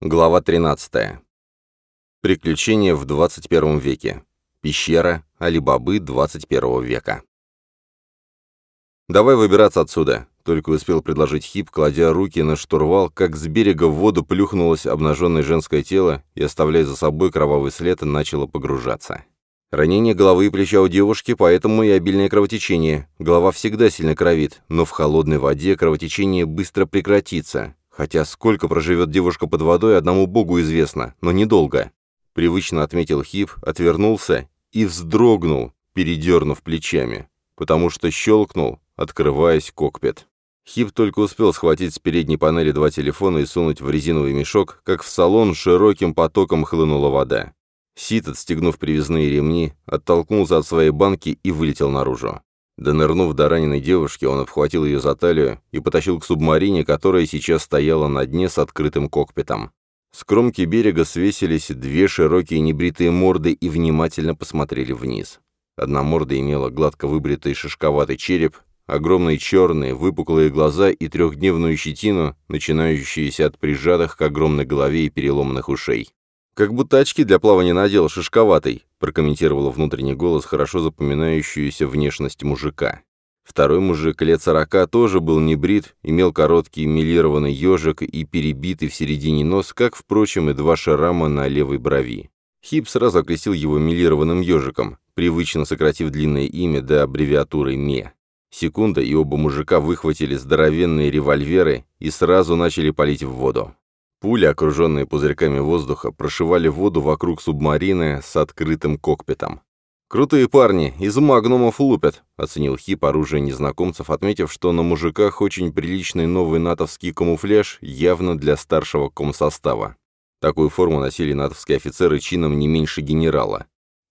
Глава 13. Приключения в 21 веке. Пещера Алибабы 21 века. «Давай выбираться отсюда», — только успел предложить Хип, кладя руки на штурвал, как с берега в воду плюхнулось обнаженное женское тело и, оставляя за собой кровавый след, начало погружаться. Ранение головы и плеча у девушки, поэтому и обильное кровотечение. Голова всегда сильно кровит, но в холодной воде кровотечение быстро прекратится, Хотя сколько проживет девушка под водой, одному богу известно, но недолго. Привычно отметил Хип, отвернулся и вздрогнул, передернув плечами, потому что щелкнул, открываясь кокпит. Хип только успел схватить с передней панели два телефона и сунуть в резиновый мешок, как в салон широким потоком хлынула вода. Сид, отстегнув привязные ремни, оттолкнулся от своей банки и вылетел наружу. Донырнув до раненой девушки, он обхватил ее за талию и потащил к субмарине, которая сейчас стояла на дне с открытым кокпитом. С кромки берега свесились две широкие небритые морды и внимательно посмотрели вниз. Одна морда имела гладко выбритый шишковатый череп, огромные черные, выпуклые глаза и трехдневную щетину, начинающиеся от прижатых к огромной голове и переломанных ушей. «Как будто очки для плавания надел, шишковатый», прокомментировала внутренний голос хорошо запоминающуюся внешность мужика. Второй мужик лет сорока тоже был не брит, имел короткий милированный ежик и перебитый в середине нос, как, впрочем, и два шарама на левой брови. Хип сразу окрестил его мелированным ежиком, привычно сократив длинное имя до аббревиатуры «МЕ». Секунда, и оба мужика выхватили здоровенные револьверы и сразу начали палить в воду. Пули, окруженные пузырьками воздуха, прошивали воду вокруг субмарины с открытым кокпитом. «Крутые парни, из магнумов лупят», — оценил Хип оружие незнакомцев, отметив, что на мужиках очень приличный новый натовский камуфляж, явно для старшего комсостава. Такую форму носили натовские офицеры чином не меньше генерала.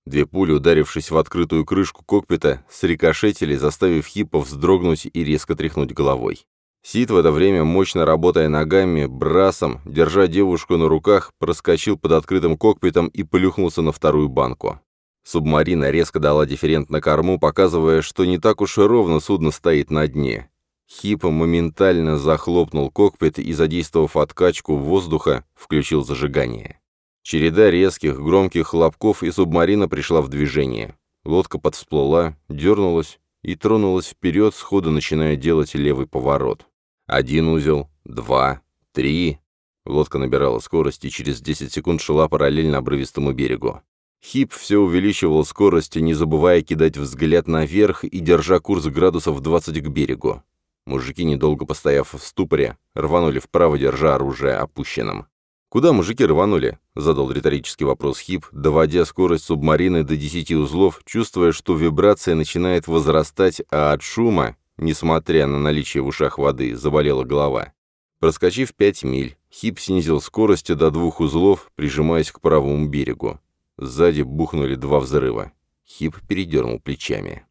Две пули, ударившись в открытую крышку кокпита, срикошетили, заставив Хипа вздрогнуть и резко тряхнуть головой. Сид в это время, мощно работая ногами, брасом, держа девушку на руках, проскочил под открытым кокпитом и плюхнулся на вторую банку. Субмарина резко дала дифферент на корму, показывая, что не так уж и ровно судно стоит на дне. Хип моментально захлопнул кокпит и, задействовав откачку воздуха, включил зажигание. Череда резких, громких хлопков, и субмарина пришла в движение. Лодка подсплыла, дернулась и тронулась вперед, сходу начиная делать левый поворот. Один узел, два, три. Лодка набирала скорость и через 10 секунд шла параллельно обрывистому берегу. Хип все увеличивал скорость, не забывая кидать взгляд наверх и держа курс градусов 20 к берегу. Мужики, недолго постояв в ступоре, рванули вправо, держа оружие опущенным. «Куда мужики рванули?» — задал риторический вопрос Хип, доводя скорость субмарины до 10 узлов, чувствуя, что вибрация начинает возрастать, а от шума, несмотря на наличие в ушах воды, заболела голова. Проскочив 5 миль, Хип снизил скорость до двух узлов, прижимаясь к правому берегу. Сзади бухнули два взрыва. Хип передернул плечами.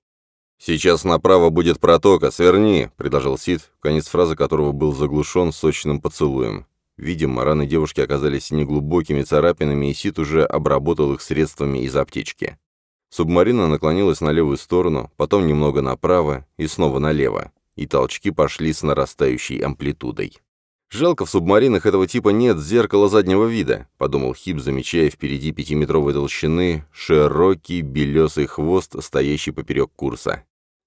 «Сейчас направо будет протока, сверни», — предложил Сид, конец фразы которого был заглушен сочным поцелуем. Видимо, раны девушки оказались неглубокими царапинами, и Сид уже обработал их средствами из аптечки. Субмарина наклонилась на левую сторону, потом немного направо и снова налево, и толчки пошли с нарастающей амплитудой. «Жалко, в субмаринах этого типа нет зеркала заднего вида», — подумал Хип, замечая впереди пятиметровой толщины широкий белесый хвост, стоящий поперек курса.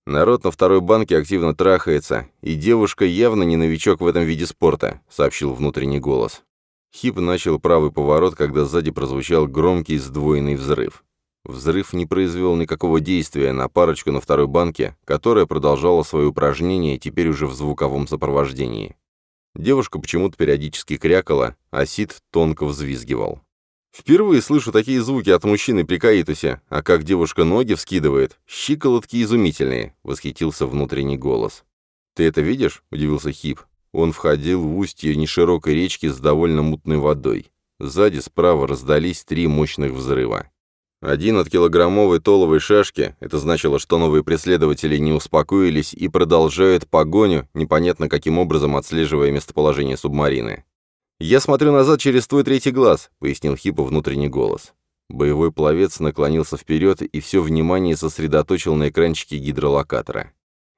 «Народ на второй банке активно трахается, и девушка явно не новичок в этом виде спорта», — сообщил внутренний голос. Хип начал правый поворот, когда сзади прозвучал громкий сдвоенный взрыв. Взрыв не произвел никакого действия на парочку на второй банке, которая продолжала свое упражнение теперь уже в звуковом сопровождении. Девушка почему-то периодически крякала, а Сид тонко взвизгивал. Впервые слышу такие звуки от мужчины при каитусе, а как девушка ноги вскидывает, щиколотки изумительные, восхитился внутренний голос. Ты это видишь? удивился Хип. Он входил в устье неширокой речки с довольно мутной водой. Сзади справа раздались три мощных взрыва. Один от килограммовой толовой шашки, это значило, что новые преследователи не успокоились и продолжают погоню, непонятно каким образом отслеживая местоположение субмарины. «Я смотрю назад через твой третий глаз», — пояснил Хиппо внутренний голос. Боевой пловец наклонился вперед и все внимание сосредоточил на экранчике гидролокатора.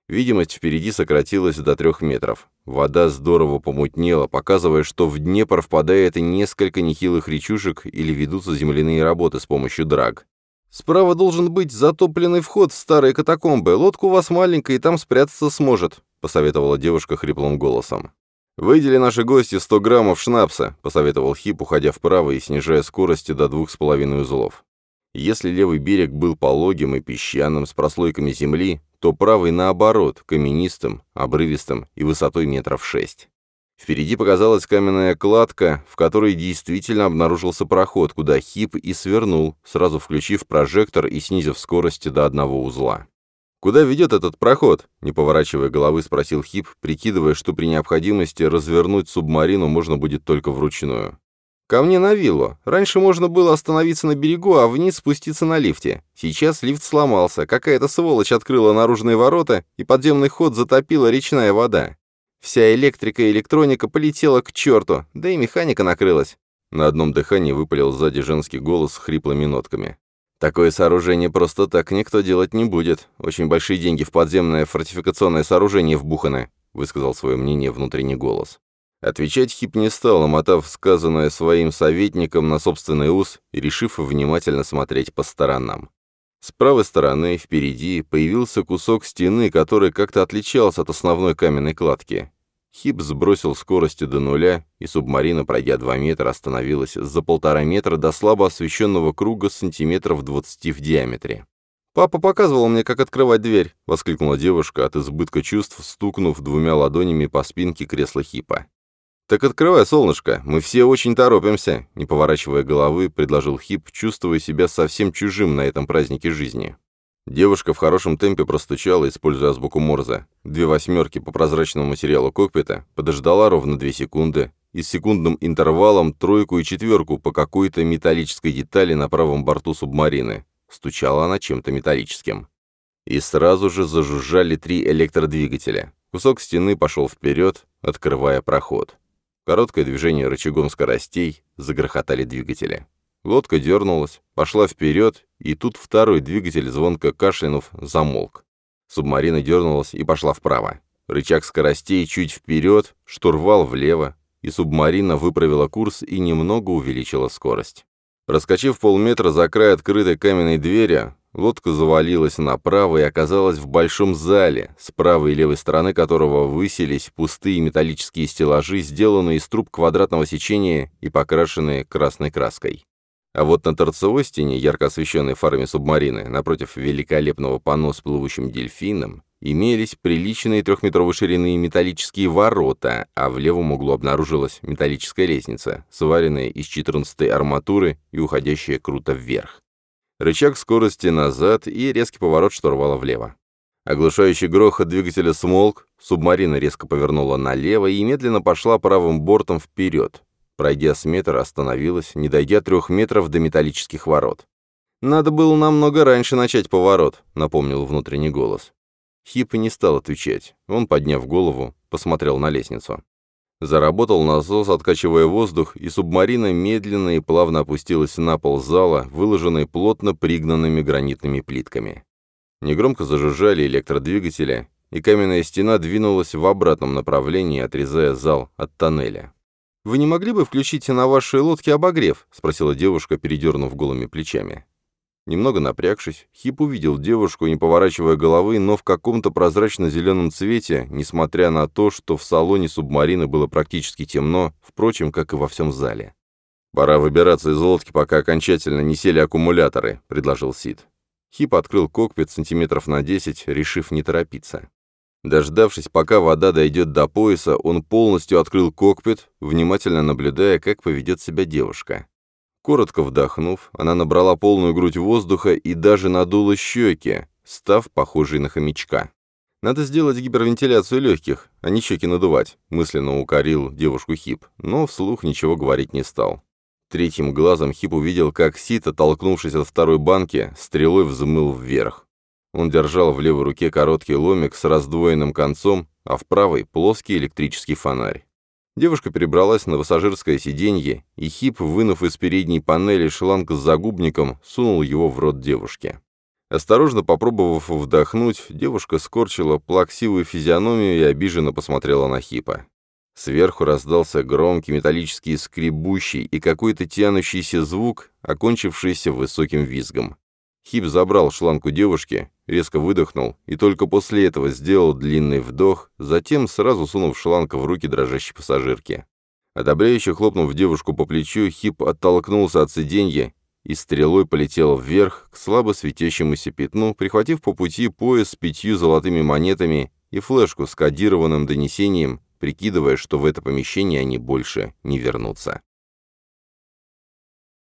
Видимость впереди сократилась до трех метров. Вода здорово помутнела, показывая, что в Днепр впадает несколько нехилых речушек или ведутся земляные работы с помощью драг. «Справа должен быть затопленный вход в старые катакомбы. Лодка у вас маленькая, и там спрятаться сможет», — посоветовала девушка хриплым голосом. «Выдели наши гости 100 граммов шнапса», — посоветовал Хип, уходя вправо и снижая скорости до двух с половиной узлов. Если левый берег был пологим и песчаным, с прослойками земли, то правый, наоборот, каменистым, обрывистым и высотой метров шесть. Впереди показалась каменная кладка, в которой действительно обнаружился проход, куда Хип и свернул, сразу включив прожектор и снизив скорости до одного узла. «Куда ведет этот проход?» — не поворачивая головы, спросил Хип, прикидывая, что при необходимости развернуть субмарину можно будет только вручную. «Ко мне на виллу. Раньше можно было остановиться на берегу, а вниз спуститься на лифте. Сейчас лифт сломался, какая-то сволочь открыла наружные ворота, и подземный ход затопила речная вода. Вся электрика и электроника полетела к черту, да и механика накрылась». На одном дыхании выпалил сзади женский голос с хриплыми нотками. «Такое сооружение просто так никто делать не будет. Очень большие деньги в подземное фортификационное сооружение вбуханы», высказал свое мнение внутренний голос. Отвечать Хип не стал, омотав сказанное своим советником на собственный ус и решив внимательно смотреть по сторонам. С правой стороны, впереди, появился кусок стены, который как-то отличался от основной каменной кладки. Хип сбросил скорости до нуля, и субмарина, пройдя два метра, остановилась за полтора метра до слабо освещенного круга сантиметров двадцати в диаметре. «Папа показывал мне, как открывать дверь», — воскликнула девушка от избытка чувств, стукнув двумя ладонями по спинке кресла Хипа. «Так открывай, солнышко, мы все очень торопимся», — не поворачивая головы, предложил Хип, чувствуя себя совсем чужим на этом празднике жизни. Девушка в хорошем темпе простучала, используя азбуку Морзе. Две восьмерки по прозрачному материалу кокпита, подождала ровно две секунды, и с секундным интервалом тройку и четверку по какой-то металлической детали на правом борту субмарины. Стучала она чем-то металлическим. И сразу же зажужжали три электродвигателя. Кусок стены пошел вперед, открывая проход. Короткое движение рычагом скоростей, загрохотали двигатели. Лодка дернулась, пошла вперед, и тут второй двигатель, звонко кашлянув, замолк. Субмарина дернулась и пошла вправо. Рычаг скоростей чуть вперед, штурвал влево, и субмарина выправила курс и немного увеличила скорость. Проскочив полметра за край открытой каменной двери, Лодка завалилась направо и оказалась в большом зале, с правой и левой стороны которого высились пустые металлические стеллажи, сделанные из труб квадратного сечения и покрашенные красной краской. А вот на торцевой стене, ярко освещенной фарами субмарины, напротив великолепного панно с плывущим дельфином, имелись приличные трехметровой ширины металлические ворота, а в левом углу обнаружилась металлическая лестница, сваренная из 14-й арматуры и уходящая круто вверх рычаг скорости назад и резкий поворот штурвала влево. Оглушающий грохот двигателя смолк, субмарина резко повернула налево и медленно пошла правым бортом вперед. Пройдя с метра, остановилась, не дойдя трех метров до металлических ворот. «Надо было намного раньше начать поворот», — напомнил внутренний голос. Хип не стал отвечать. Он, подняв голову, посмотрел на лестницу. Заработал насос, откачивая воздух, и субмарина медленно и плавно опустилась на пол зала, выложенный плотно пригнанными гранитными плитками. Негромко зажужжали электродвигатели, и каменная стена двинулась в обратном направлении, отрезая зал от тоннеля. «Вы не могли бы включить на вашей лодке обогрев?» — спросила девушка, передернув голыми плечами. Немного напрягшись, Хип увидел девушку, не поворачивая головы, но в каком-то прозрачно-зеленом цвете, несмотря на то, что в салоне субмарины было практически темно, впрочем, как и во всем зале. «Пора выбираться из лодки, пока окончательно не сели аккумуляторы», — предложил Сид. Хип открыл кокпит сантиметров на 10, решив не торопиться. Дождавшись, пока вода дойдет до пояса, он полностью открыл кокпит, внимательно наблюдая, как поведет себя девушка. Коротко вдохнув, она набрала полную грудь воздуха и даже надула щеки, став похожей на хомячка. «Надо сделать гипервентиляцию легких, а не щеки надувать», мысленно укорил девушку Хип, но вслух ничего говорить не стал. Третьим глазом Хип увидел, как Сита, толкнувшись от второй банки, стрелой взмыл вверх. Он держал в левой руке короткий ломик с раздвоенным концом, а в правой — плоский электрический фонарь. Девушка перебралась на пассажирское сиденье, и Хип, вынув из передней панели шланг с загубником, сунул его в рот девушки. Осторожно попробовав вдохнуть, девушка скорчила плаксивую физиономию и обиженно посмотрела на Хипа. Сверху раздался громкий металлический скребущий и какой-то тянущийся звук, окончившийся высоким визгом. Хип забрал шланг девушки, резко выдохнул и только после этого сделал длинный вдох, затем сразу сунув шланг в руки дрожащей пассажирки. Одобряюще хлопнув девушку по плечу, Хип оттолкнулся от сиденья и стрелой полетел вверх к слабо светящемуся пятну, прихватив по пути пояс с пятью золотыми монетами и флешку с кодированным донесением, прикидывая, что в это помещение они больше не вернутся.